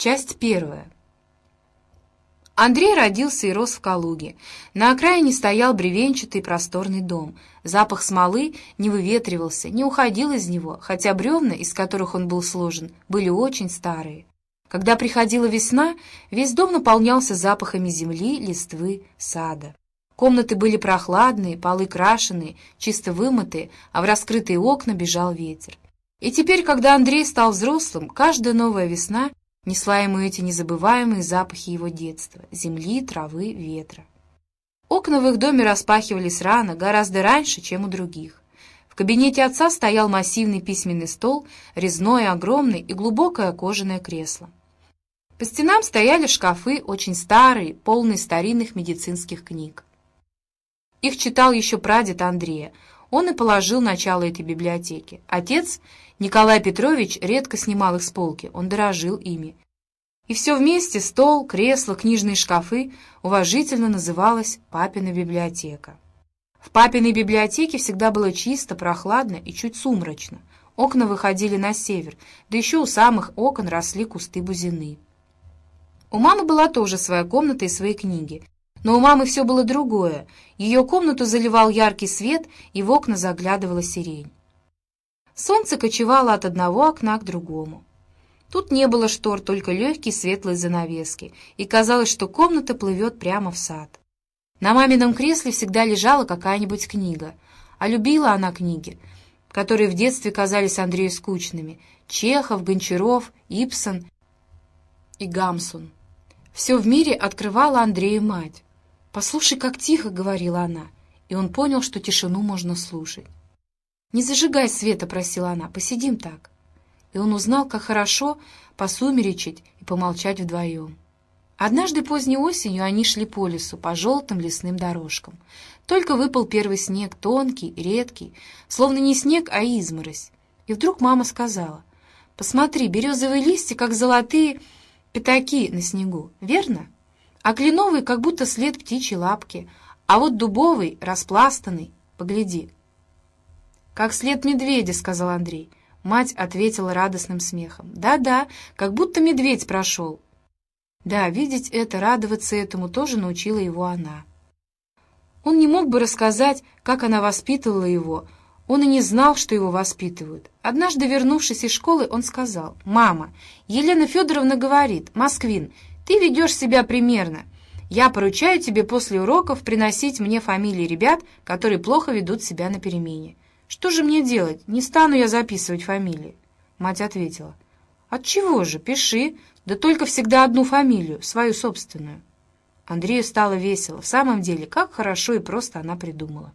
Часть первая. Андрей родился и рос в Калуге. На окраине стоял бревенчатый просторный дом. Запах смолы не выветривался, не уходил из него, хотя бревна, из которых он был сложен, были очень старые. Когда приходила весна, весь дом наполнялся запахами земли, листвы, сада. Комнаты были прохладные, полы крашеные, чисто вымытые, а в раскрытые окна бежал ветер. И теперь, когда Андрей стал взрослым, каждая новая весна Несла ему эти незабываемые запахи его детства — земли, травы, ветра. Окна в их доме распахивались рано, гораздо раньше, чем у других. В кабинете отца стоял массивный письменный стол, резное, огромный и глубокое кожаное кресло. По стенам стояли шкафы, очень старые, полные старинных медицинских книг. Их читал еще прадед Андрея. Он и положил начало этой библиотеки. Отец Николай Петрович редко снимал их с полки, он дорожил ими. И все вместе, стол, кресло, книжные шкафы, уважительно называлось «папина библиотека». В папиной библиотеке всегда было чисто, прохладно и чуть сумрачно. Окна выходили на север, да еще у самых окон росли кусты бузины. У мамы была тоже своя комната и свои книги. Но у мамы все было другое. Ее комнату заливал яркий свет, и в окна заглядывала сирень. Солнце кочевало от одного окна к другому. Тут не было штор, только легкие светлые занавески, и казалось, что комната плывет прямо в сад. На мамином кресле всегда лежала какая-нибудь книга, а любила она книги, которые в детстве казались Андрею скучными — Чехов, Гончаров, Ипсон и Гамсун. Все в мире открывала Андрею мать. «Послушай, как тихо», — говорила она, и он понял, что тишину можно слушать. «Не зажигай света», — просила она, — «посидим так». И он узнал, как хорошо посумеречить и помолчать вдвоем. Однажды поздней осенью они шли по лесу, по желтым лесным дорожкам. Только выпал первый снег, тонкий, редкий, словно не снег, а изморозь. И вдруг мама сказала, «Посмотри, березовые листья, как золотые пятаки на снегу, верно? А кленовый, как будто след птичьей лапки, а вот дубовый, распластанный, погляди». «Как след медведя», — сказал Андрей. Мать ответила радостным смехом. «Да-да, как будто медведь прошел». Да, видеть это, радоваться этому тоже научила его она. Он не мог бы рассказать, как она воспитывала его. Он и не знал, что его воспитывают. Однажды, вернувшись из школы, он сказал, «Мама, Елена Федоровна говорит, Москвин, ты ведешь себя примерно. Я поручаю тебе после уроков приносить мне фамилии ребят, которые плохо ведут себя на перемене. «Что же мне делать? Не стану я записывать фамилии». Мать ответила. «Отчего же? Пиши. Да только всегда одну фамилию, свою собственную». Андрею стало весело. В самом деле, как хорошо и просто она придумала.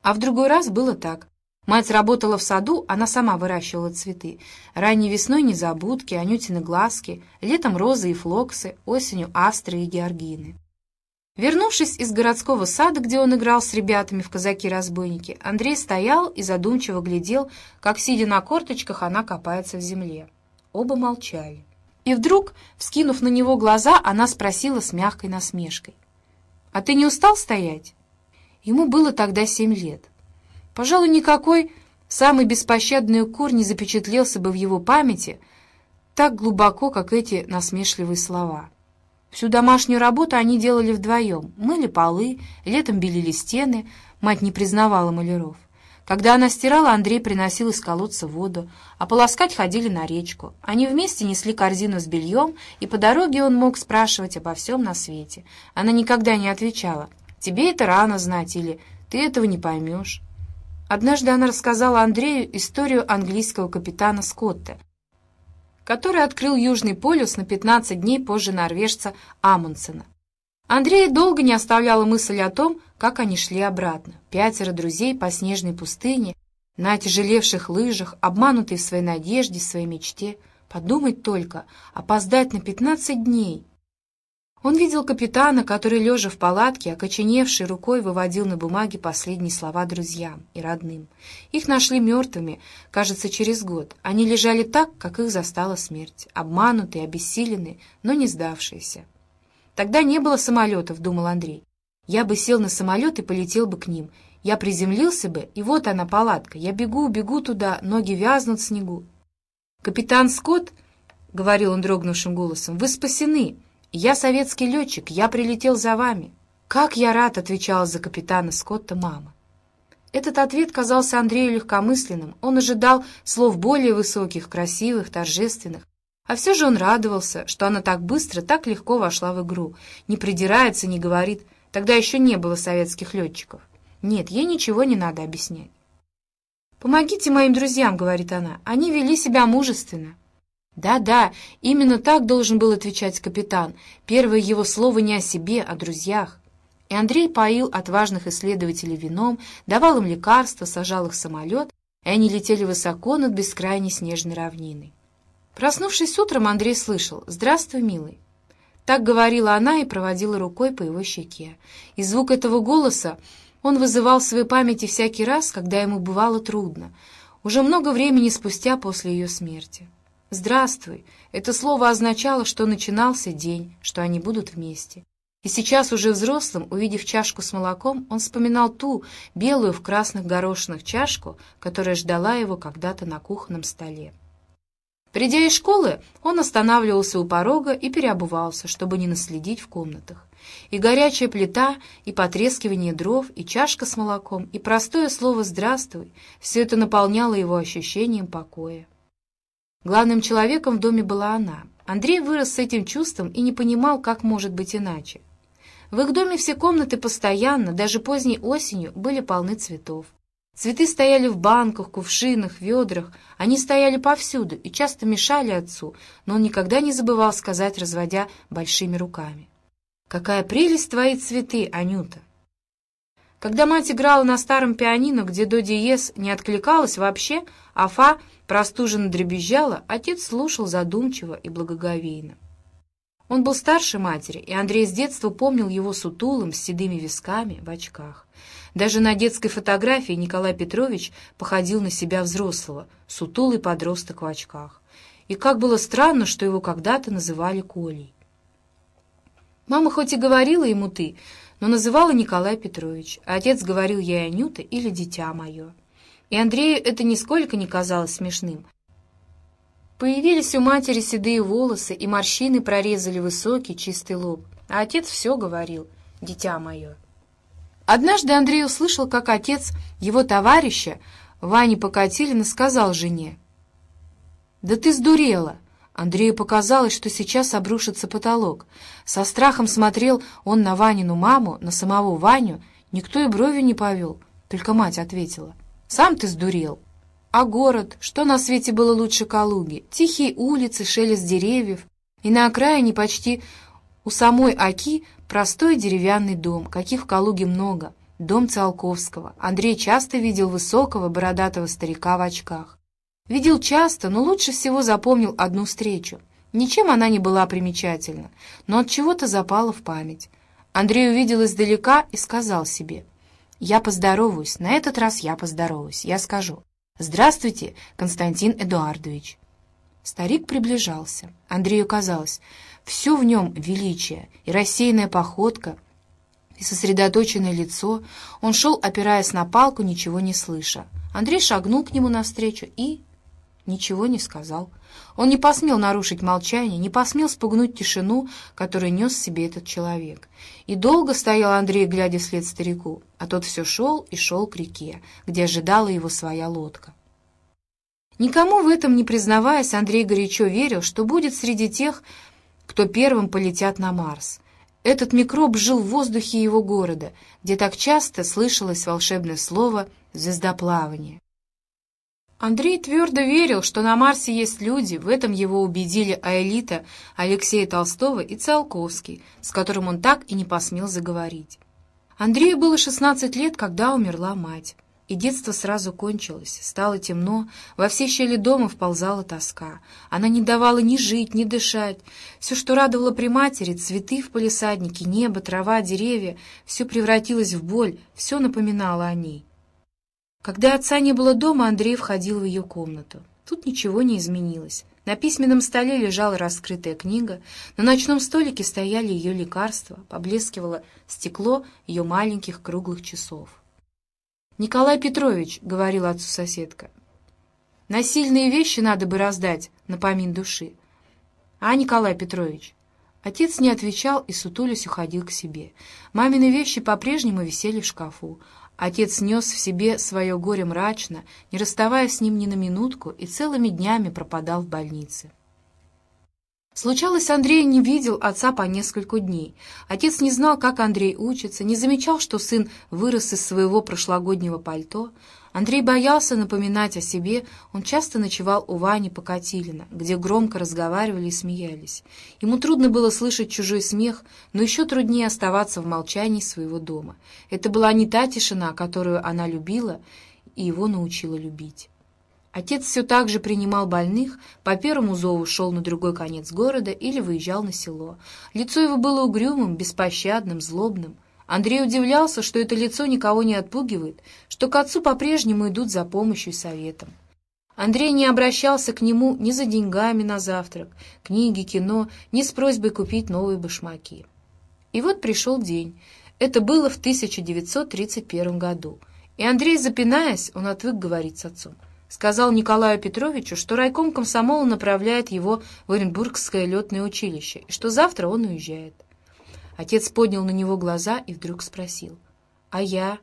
А в другой раз было так. Мать работала в саду, она сама выращивала цветы. Ранней весной незабудки, анютины глазки, летом розы и флоксы, осенью астры и георгины. Вернувшись из городского сада, где он играл с ребятами в казаки-разбойники, Андрей стоял и задумчиво глядел, как, сидя на корточках, она копается в земле. Оба молчали. И вдруг, вскинув на него глаза, она спросила с мягкой насмешкой. «А ты не устал стоять?» Ему было тогда семь лет. Пожалуй, никакой самый беспощадный укор не запечатлелся бы в его памяти так глубоко, как эти насмешливые слова — Всю домашнюю работу они делали вдвоем. Мыли полы, летом белили стены. Мать не признавала маляров. Когда она стирала, Андрей приносил из колодца воду, а полоскать ходили на речку. Они вместе несли корзину с бельем, и по дороге он мог спрашивать обо всем на свете. Она никогда не отвечала «Тебе это рано знать» или «Ты этого не поймешь». Однажды она рассказала Андрею историю английского капитана Скотта, который открыл Южный полюс на 15 дней позже норвежца Амундсена. Андрей долго не оставляла мысль о том, как они шли обратно. Пятеро друзей по снежной пустыне, на отяжелевших лыжах, обманутые в своей надежде, в своей мечте. Подумать только, опоздать на 15 дней — он видел капитана, который, лежа в палатке, окоченевшей рукой, выводил на бумаге последние слова друзьям и родным. Их нашли мертвыми, кажется, через год. Они лежали так, как их застала смерть, обманутые, обессиленные, но не сдавшиеся. «Тогда не было самолетов», — думал Андрей. «Я бы сел на самолет и полетел бы к ним. Я приземлился бы, и вот она, палатка. Я бегу, бегу туда, ноги вязнут в снегу». Капитан Скотт — говорил он дрогнувшим голосом, — «вы спасены! Я советский летчик, я прилетел за вами!» «Как я рад!» — отвечала за капитана Скотта мама. Этот ответ казался Андрею легкомысленным. Он ожидал слов более высоких, красивых, торжественных. А все же он радовался, что она так быстро, так легко вошла в игру. Не придирается, не говорит. Тогда еще не было советских летчиков. Нет, ей ничего не надо объяснять. «Помогите моим друзьям», — говорит она. «Они вели себя мужественно». Да-да, именно так должен был отвечать капитан. Первое его слово не о себе, а о друзьях. И Андрей поил отважных исследователей вином, давал им лекарства, сажал их в самолет, и они летели высоко над бескрайней снежной равниной. Проснувшись утром, Андрей слышал «Здравствуй, милый». Так говорила она и проводила рукой по его щеке. И звук этого голоса он вызывал в своей памяти всякий раз, когда ему бывало трудно, уже много времени спустя после ее смерти. «Здравствуй» — это слово означало, что начинался день, что они будут вместе. И сейчас, уже взрослым, увидев чашку с молоком, он вспоминал ту, белую в красных горошинах чашку, которая ждала его когда-то на кухонном столе. Придя из школы, он останавливался у порога и переобувался, чтобы не наследить в комнатах. И горячая плита, и потрескивание дров, и чашка с молоком, и простое слово «здравствуй» — все это наполняло его ощущением покоя. Главным человеком в доме была она. Андрей вырос с этим чувством и не понимал, как может быть иначе. В их доме все комнаты постоянно, даже поздней осенью, были полны цветов. Цветы стояли в банках, кувшинах, ведрах. Они стояли повсюду и часто мешали отцу, но он никогда не забывал сказать, разводя большими руками. «Какая прелесть твои цветы, Анюта!» Когда мать играла на старом пианино, где до диез не откликалась вообще, а фа простуженно дребезжала, отец слушал задумчиво и благоговейно. Он был старше матери, и Андрей с детства помнил его сутулым, с седыми висками, в очках. Даже на детской фотографии Николай Петрович походил на себя взрослого, сутулый подросток в очках. И как было странно, что его когда-то называли Колей. Мама хоть и говорила ему «ты», но называла Николай Петрович, а отец говорил ей «Анюта» или «Дитя мое». И Андрею это нисколько не казалось смешным. Появились у матери седые волосы, и морщины прорезали высокий чистый лоб. А отец все говорил «Дитя мое». Однажды Андрей услышал, как отец его товарища, Вани Покатилина, сказал жене «Да ты сдурела!» Андрею показалось, что сейчас обрушится потолок. Со страхом смотрел он на Ванину маму, на самого Ваню. Никто и бровью не повел, только мать ответила. «Сам ты сдурел». А город, что на свете было лучше Калуги? Тихие улицы, шелест деревьев. И на окраине почти у самой Аки простой деревянный дом, каких в Калуге много. Дом Циолковского. Андрей часто видел высокого бородатого старика в очках. Видел часто, но лучше всего запомнил одну встречу. Ничем она не была примечательна, но от чего-то запала в память. Андрей увидел издалека и сказал себе, «Я поздороваюсь, на этот раз я поздороваюсь, я скажу, «Здравствуйте, Константин Эдуардович». Старик приближался. Андрею казалось, все в нем величие, и рассеянная походка, и сосредоточенное лицо. Он шел, опираясь на палку, ничего не слыша. Андрей шагнул к нему навстречу и ничего не сказал. Он не посмел нарушить молчание, не посмел спугнуть тишину, которую нес в себе этот человек. И долго стоял Андрей, глядя вслед старику, а тот все шел и шел к реке, где ожидала его своя лодка. Никому в этом не признаваясь, Андрей горячо верил, что будет среди тех, кто первым полетят на Марс. Этот микроб жил в воздухе его города, где так часто слышалось волшебное слово «звездоплавание». Андрей твердо верил, что на Марсе есть люди, в этом его убедили Аэлита, Алексея Толстого и Циолковский, с которым он так и не посмел заговорить. Андрею было 16 лет, когда умерла мать. И детство сразу кончилось, стало темно, во все щели дома вползала тоска. Она не давала ни жить, ни дышать. Все, что радовало при матери, цветы в палисаднике, небо, трава, деревья, все превратилось в боль, все напоминало о ней. Когда отца не было дома, Андрей входил в ее комнату. Тут ничего не изменилось. На письменном столе лежала раскрытая книга, на ночном столике стояли ее лекарства, поблескивало стекло ее маленьких круглых часов. «Николай Петрович», — говорила отцу соседка, — «насильные вещи надо бы раздать на помин души. А, Николай Петрович?» Отец не отвечал и, сутулясь, уходил к себе. Мамины вещи по-прежнему висели в шкафу. Отец нес в себе свое горе мрачно, не расставаясь с ним ни на минутку, и целыми днями пропадал в больнице. Случалось, Андрей не видел отца по несколько дней. Отец не знал, как Андрей учится, не замечал, что сын вырос из своего прошлогоднего пальто. Андрей боялся напоминать о себе, он часто ночевал у Вани Покатилина, где громко разговаривали и смеялись. Ему трудно было слышать чужой смех, но еще труднее оставаться в молчании своего дома. Это была не та тишина, которую она любила и его научила любить. Отец все так же принимал больных, по первому зову шел на другой конец города или выезжал на село. Лицо его было угрюмым, беспощадным, злобным. Андрей удивлялся, что это лицо никого не отпугивает, что к отцу по-прежнему идут за помощью и советом. Андрей не обращался к нему ни за деньгами на завтрак, книги, кино, ни с просьбой купить новые башмаки. И вот пришел день. Это было в 1931 году. И Андрей, запинаясь, он отвык говорить с отцом сказал Николаю Петровичу, что райком комсомола направляет его в Оренбургское летное училище, и что завтра он уезжает. Отец поднял на него глаза и вдруг спросил. «А я?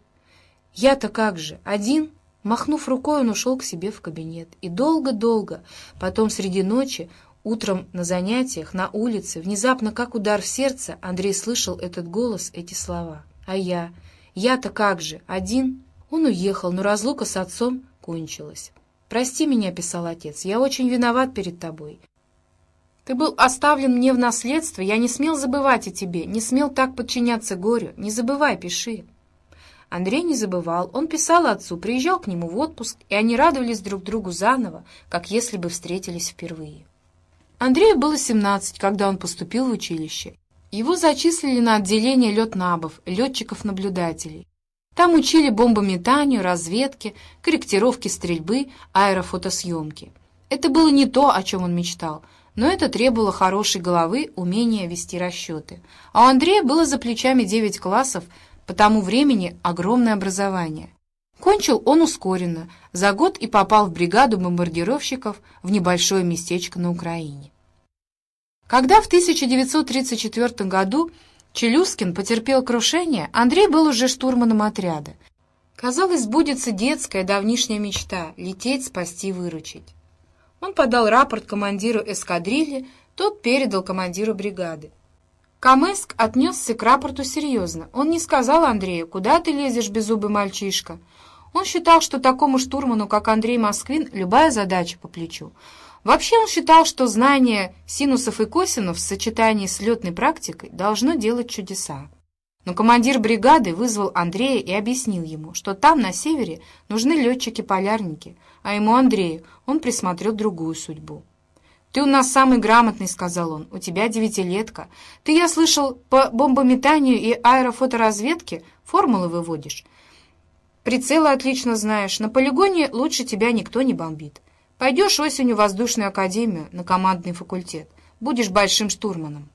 Я-то как же? Один?» Махнув рукой, он ушел к себе в кабинет. И долго-долго, потом среди ночи, утром на занятиях, на улице, внезапно, как удар в сердце, Андрей слышал этот голос, эти слова. «А я? Я-то как же? Один?» Он уехал, но разлука с отцом кончилась. «Прости меня», — писал отец, — «я очень виноват перед тобой. Ты был оставлен мне в наследство, я не смел забывать о тебе, не смел так подчиняться горю. Не забывай, пиши». Андрей не забывал, он писал отцу, приезжал к нему в отпуск, и они радовались друг другу заново, как если бы встретились впервые. Андрею было 17, когда он поступил в училище. Его зачислили на отделение летнабов, летчиков-наблюдателей. Там учили бомбометанию, разведке, корректировке стрельбы, аэрофотосъемки. Это было не то, о чем он мечтал, но это требовало хорошей головы, умения вести расчеты. А у Андрея было за плечами 9 классов, по тому времени огромное образование. Кончил он ускоренно, за год и попал в бригаду бомбардировщиков в небольшое местечко на Украине. Когда в 1934 году Челюскин потерпел крушение, Андрей был уже штурманом отряда. Казалось, сбудется детская давнишняя мечта — лететь, спасти, выручить. Он подал рапорт командиру эскадрильи, тот передал командиру бригады. Камыск отнесся к рапорту серьезно. Он не сказал Андрею, куда ты лезешь, беззубый мальчишка. Он считал, что такому штурману, как Андрей Москвин, любая задача по плечу. Вообще он считал, что знание синусов и косинусов в сочетании с летной практикой должно делать чудеса. Но командир бригады вызвал Андрея и объяснил ему, что там, на севере, нужны летчики-полярники, а ему, Андрею, он присмотрел другую судьбу. «Ты у нас самый грамотный», — сказал он, — «у тебя девятилетка. Ты, я слышал, по бомбометанию и аэрофоторазведке формулы выводишь. Прицелы отлично знаешь, на полигоне лучше тебя никто не бомбит. Пойдешь осенью в воздушную академию на командный факультет. Будешь большим штурманом.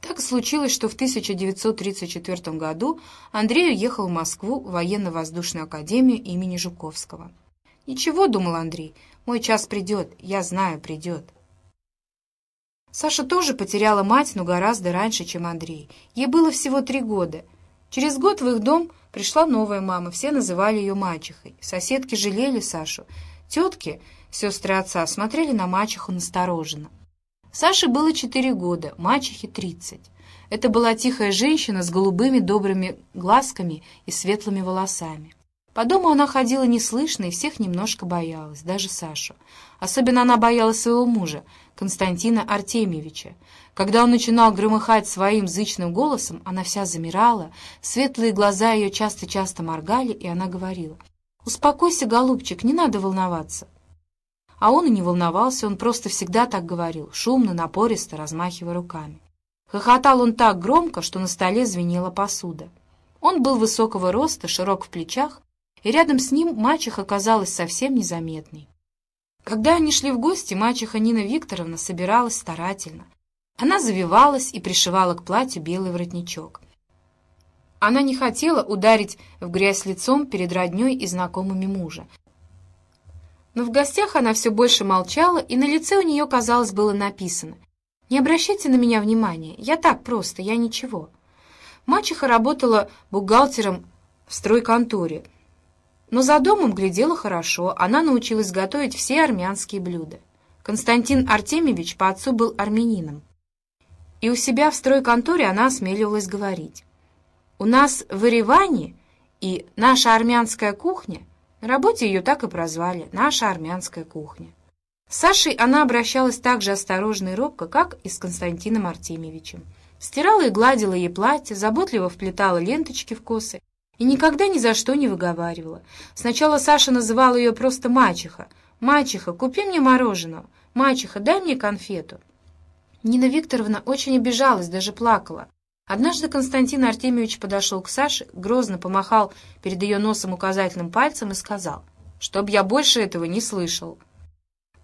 Так случилось, что в 1934 году Андрей уехал в Москву в военно-воздушную академию имени Жуковского. «Ничего», — думал Андрей, — «мой час придет, я знаю, придет». Саша тоже потеряла мать, но гораздо раньше, чем Андрей. Ей было всего три года. Через год в их дом пришла новая мама, все называли ее мачехой. Соседки жалели Сашу, Тетки, сестры отца, смотрели на мачеху настороженно. Саше было четыре года, мачехе тридцать. Это была тихая женщина с голубыми добрыми глазками и светлыми волосами. По дому она ходила неслышно и всех немножко боялась, даже Сашу. Особенно она боялась своего мужа, Константина Артемьевича. Когда он начинал громыхать своим зычным голосом, она вся замирала, светлые глаза ее часто-часто моргали, и она говорила, «Успокойся, голубчик, не надо волноваться». А он и не волновался, он просто всегда так говорил, шумно, напористо, размахивая руками. Хохотал он так громко, что на столе звенела посуда. Он был высокого роста, широк в плечах, и рядом с ним мачеха казалась совсем незаметной. Когда они шли в гости, мачеха Нина Викторовна собиралась старательно. Она завивалась и пришивала к платью белый воротничок. Она не хотела ударить в грязь лицом перед родней и знакомыми мужа. Но в гостях она все больше молчала, и на лице у нее, казалось, было написано «Не обращайте на меня внимания, я так просто, я ничего». Мачеха работала бухгалтером в стройконторе, но за домом глядела хорошо, она научилась готовить все армянские блюда. Константин Артемьевич по отцу был армянином. И у себя в стройконторе она осмеливалась говорить. «У нас в Ереване и наша армянская кухня, на работе ее так и прозвали, наша армянская кухня». С Сашей она обращалась так же осторожно и робко, как и с Константином Артемьевичем. Стирала и гладила ей платье, заботливо вплетала ленточки в косы и никогда ни за что не выговаривала. Сначала Саша называла ее просто «мачеха». «Мачеха, купи мне мороженого! Мачеха, дай мне конфету!» Нина Викторовна очень обижалась, даже плакала. Однажды Константин Артемьевич подошел к Саше, грозно помахал перед ее носом указательным пальцем и сказал, «Чтоб я больше этого не слышал».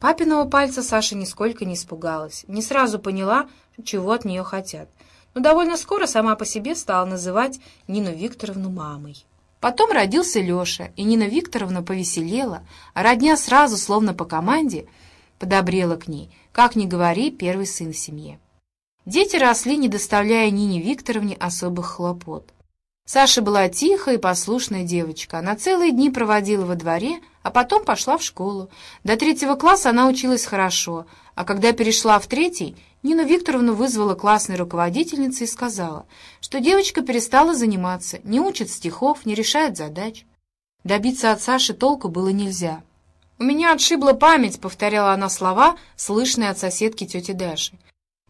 Папиного пальца Саша нисколько не испугалась, не сразу поняла, чего от нее хотят — но довольно скоро сама по себе стала называть Нину Викторовну мамой. Потом родился Леша, и Нина Викторовна повеселела, а родня сразу, словно по команде, подобрела к ней, как ни говори, первый сын в семье. Дети росли, не доставляя Нине Викторовне особых хлопот. Саша была тихая и послушная девочка. Она целые дни проводила во дворе, а потом пошла в школу. До третьего класса она училась хорошо, а когда перешла в третий, Нина Викторовна вызвала классной руководительницы и сказала, что девочка перестала заниматься, не учит стихов, не решает задач. Добиться от Саши толку было нельзя. «У меня отшибла память», — повторяла она слова, слышные от соседки тети Даши.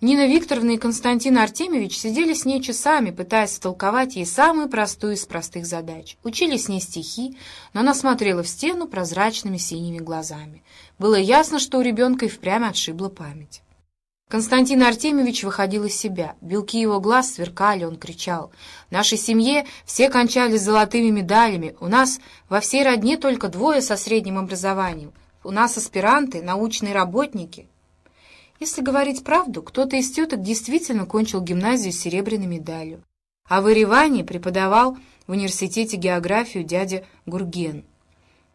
Нина Викторовна и Константин Артемьевич сидели с ней часами, пытаясь толковать ей самую простую из простых задач. Учили с ней стихи, но она смотрела в стену прозрачными синими глазами. Было ясно, что у ребенка и впрямь отшибла память. Константин Артемьевич выходил из себя. Белки его глаз сверкали, он кричал. «В нашей семье все кончались золотыми медалями. У нас во всей родне только двое со средним образованием. У нас аспиранты, научные работники». Если говорить правду, кто-то из теток действительно кончил гимназию с серебряной медалью. А в Ереване преподавал в университете географию дядя Гурген.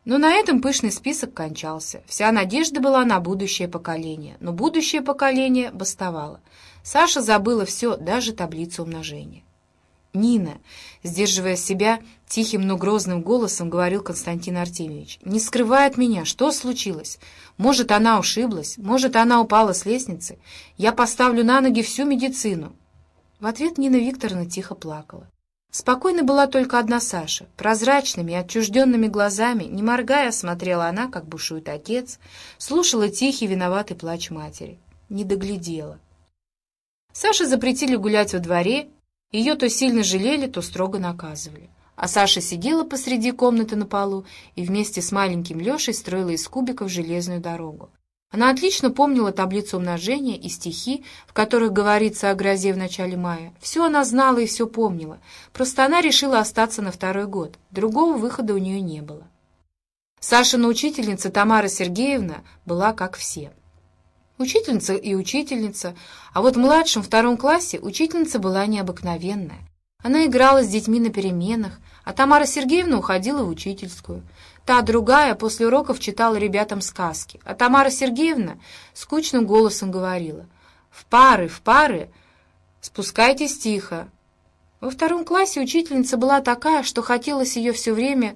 Но на этом пышный список кончался. Вся надежда была на будущее поколение, но будущее поколение бастовало. Саша забыла все, даже таблицу умножения. «Нина», сдерживая себя, тихим, но грозным голосом говорил Константин Артемьевич, «не скрывай от меня, что случилось? Может, она ушиблась, может, она упала с лестницы. Я поставлю на ноги всю медицину». В ответ Нина Викторовна тихо плакала. Спокойна была только одна Саша. Прозрачными и отчужденными глазами, не моргая, смотрела она, как бушует отец, слушала тихий виноватый плач матери. Не доглядела. Саше запретили гулять во дворе, ее то сильно жалели, то строго наказывали. А Саша сидела посреди комнаты на полу и вместе с маленьким Лешей строила из кубиков железную дорогу. Она отлично помнила таблицу умножения и стихи, в которых говорится о грозе в начале мая. Все она знала и все помнила. Просто она решила остаться на второй год. Другого выхода у нее не было. Сашина учительница Тамара Сергеевна была как все. Учительница и учительница, а вот в младшем втором классе учительница была необыкновенная. Она играла с детьми на переменах, а Тамара Сергеевна уходила в учительскую — Та другая после уроков читала ребятам сказки, а Тамара Сергеевна скучным голосом говорила «В пары, в пары, спускайтесь тихо». Во втором классе учительница была такая, что хотелось ее все время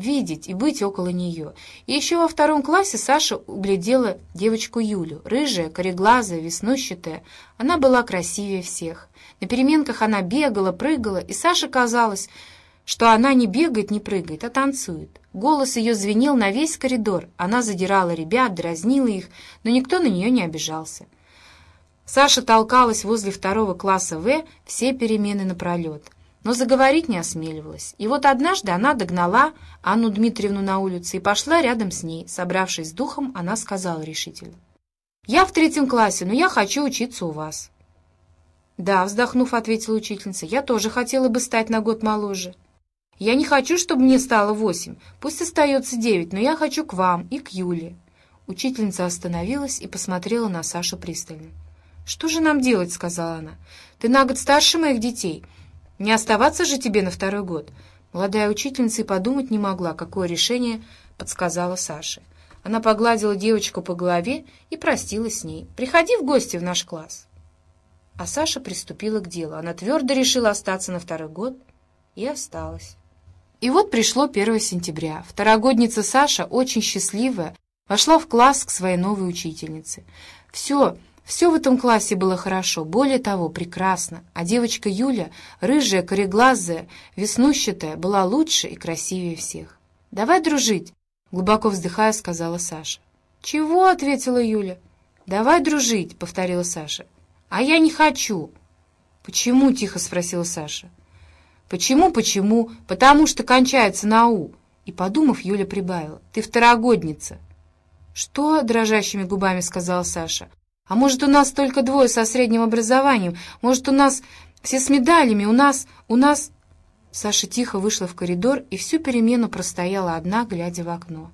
видеть и быть около нее. И еще во втором классе Саша углядела девочку Юлю, рыжая, кореглазая, веснущатая. Она была красивее всех. На переменках она бегала, прыгала, и Саше казалось, что она не бегает, не прыгает, а танцует. Голос ее звенел на весь коридор. Она задирала ребят, дразнила их, но никто на нее не обижался. Саша толкалась возле второго класса В все перемены напролет, но заговорить не осмеливалась. И вот однажды она догнала Анну Дмитриевну на улице и пошла рядом с ней. Собравшись с духом, она сказала решительно. «Я в третьем классе, но я хочу учиться у вас». «Да», — вздохнув, ответила учительница, — «я тоже хотела бы стать на год моложе». Я не хочу, чтобы мне стало восемь. Пусть остается девять, но я хочу к вам и к Юле». Учительница остановилась и посмотрела на Сашу пристально. «Что же нам делать?» — сказала она. «Ты на год старше моих детей. Не оставаться же тебе на второй год». Молодая учительница и подумать не могла, какое решение подсказала Саше. Она погладила девочку по голове и простилась с ней. «Приходи в гости в наш класс». А Саша приступила к делу. Она твердо решила остаться на второй год и осталась. И вот пришло 1 сентября. Второгодница Саша, очень счастливая, вошла в класс к своей новой учительнице. Все, все в этом классе было хорошо, более того, прекрасно. А девочка Юля, рыжая, кореглазая, веснущатая, была лучше и красивее всех. «Давай дружить», — глубоко вздыхая, сказала Саша. «Чего?» — ответила Юля. «Давай дружить», — повторила Саша. «А я не хочу». «Почему?» — тихо спросила Саша. «Почему, почему? Потому что кончается на «у». И, подумав, Юля прибавила. «Ты второгодница». «Что?» — дрожащими губами сказала Саша. «А может, у нас только двое со средним образованием? Может, у нас все с медалями? У нас... у нас...» Саша тихо вышла в коридор и всю перемену простояла одна, глядя в окно.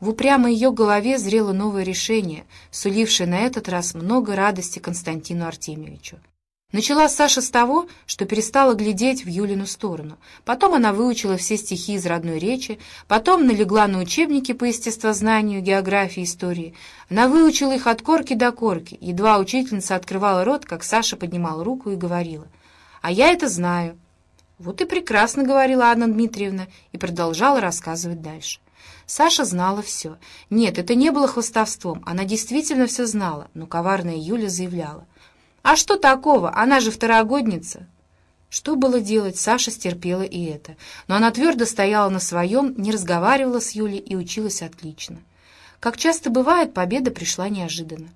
В упрямой ее голове зрело новое решение, сулившее на этот раз много радости Константину Артемьевичу. Начала Саша с того, что перестала глядеть в Юлину сторону. Потом она выучила все стихи из родной речи, потом налегла на учебники по естествознанию, географии, истории. Она выучила их от корки до корки. Едва учительница открывала рот, как Саша поднимала руку и говорила. «А я это знаю». «Вот и прекрасно», — говорила Анна Дмитриевна, и продолжала рассказывать дальше. Саша знала все. Нет, это не было хвостовством, она действительно все знала, но коварная Юля заявляла — «А что такого? Она же второгодница!» Что было делать, Саша стерпела и это. Но она твердо стояла на своем, не разговаривала с Юлей и училась отлично. Как часто бывает, победа пришла неожиданно.